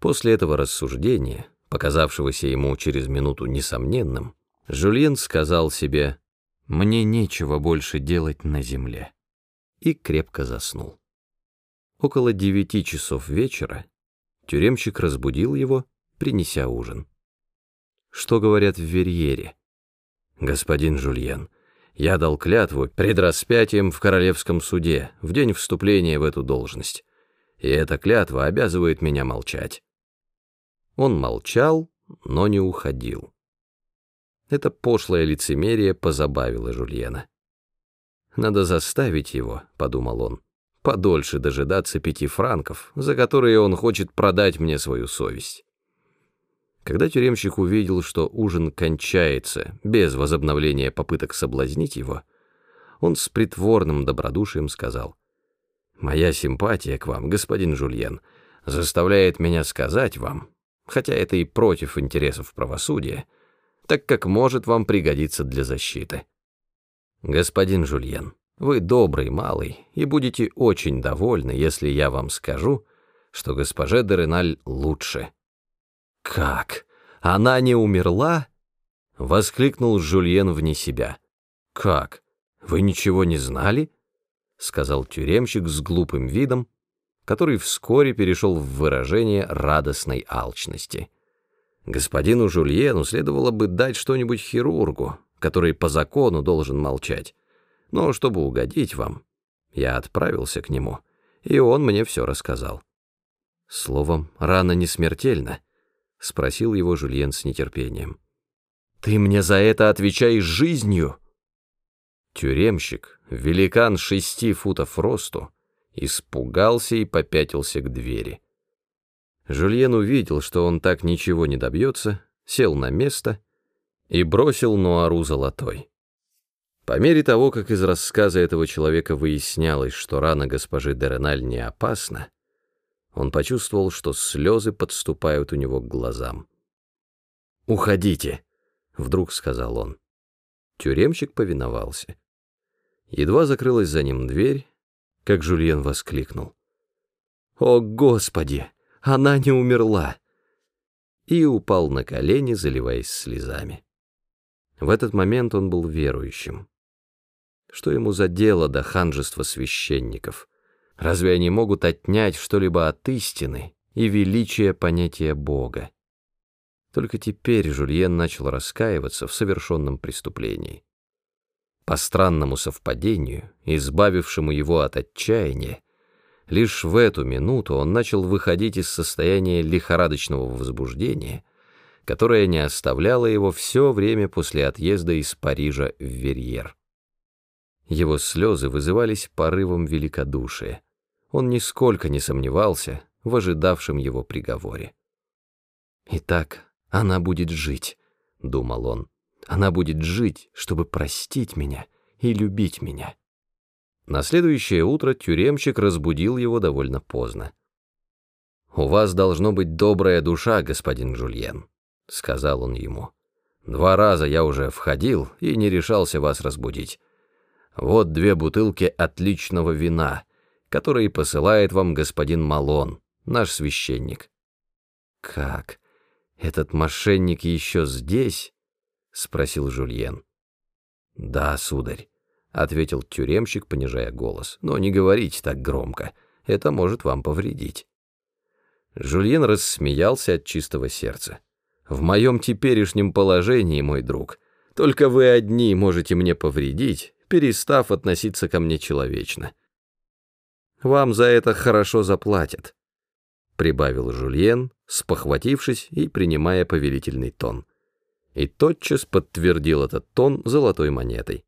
После этого рассуждения, показавшегося ему через минуту несомненным, Жюльен сказал себе «Мне нечего больше делать на земле» и крепко заснул. Около девяти часов вечера тюремщик разбудил его, принеся ужин. Что говорят в Верьере? Господин Жульен, я дал клятву пред распятием в королевском суде в день вступления в эту должность, и эта клятва обязывает меня молчать. Он молчал, но не уходил. Это пошлое лицемерие позабавило Жульена. «Надо заставить его», — подумал он, — «подольше дожидаться пяти франков, за которые он хочет продать мне свою совесть». Когда тюремщик увидел, что ужин кончается без возобновления попыток соблазнить его, он с притворным добродушием сказал, «Моя симпатия к вам, господин Жульен, заставляет меня сказать вам, хотя это и против интересов правосудия, так как может вам пригодиться для защиты. Господин Жульен, вы добрый малый и будете очень довольны, если я вам скажу, что госпоже Дереналь лучше. Как? Она не умерла? Воскликнул Жульен вне себя. Как? Вы ничего не знали? Сказал тюремщик с глупым видом, который вскоре перешел в выражение радостной алчности. Господину Жульену следовало бы дать что-нибудь хирургу, который по закону должен молчать. Но чтобы угодить вам, я отправился к нему, и он мне все рассказал. Словом, рана не смертельна, — спросил его Жульен с нетерпением. «Ты мне за это отвечаешь жизнью!» Тюремщик, великан шести футов росту, испугался и попятился к двери. Жюльен увидел, что он так ничего не добьется, сел на место и бросил Нуару золотой. По мере того, как из рассказа этого человека выяснялось, что рана госпожи Дереналь не опасна, он почувствовал, что слезы подступают у него к глазам. «Уходите!» — вдруг сказал он. Тюремщик повиновался. Едва закрылась за ним дверь, как Жульен воскликнул. «О, Господи! Она не умерла!» И упал на колени, заливаясь слезами. В этот момент он был верующим. Что ему за дело до ханжества священников? Разве они могут отнять что-либо от истины и величия понятия Бога? Только теперь Жульен начал раскаиваться в совершенном преступлении. По странному совпадению, избавившему его от отчаяния, лишь в эту минуту он начал выходить из состояния лихорадочного возбуждения, которое не оставляло его все время после отъезда из Парижа в Верьер. Его слезы вызывались порывом великодушия. Он нисколько не сомневался в ожидавшем его приговоре. «Итак, она будет жить», — думал он. Она будет жить, чтобы простить меня и любить меня. На следующее утро тюремщик разбудил его довольно поздно. «У вас должно быть добрая душа, господин Жульен», — сказал он ему. «Два раза я уже входил и не решался вас разбудить. Вот две бутылки отличного вина, которые посылает вам господин Малон, наш священник». «Как? Этот мошенник еще здесь?» — спросил Жульен. «Да, сударь», — ответил тюремщик, понижая голос, — «но не говорите так громко, это может вам повредить». Жульен рассмеялся от чистого сердца. «В моем теперешнем положении, мой друг, только вы одни можете мне повредить, перестав относиться ко мне человечно. Вам за это хорошо заплатят», — прибавил Жульен, спохватившись и принимая повелительный тон и тотчас подтвердил этот тон золотой монетой.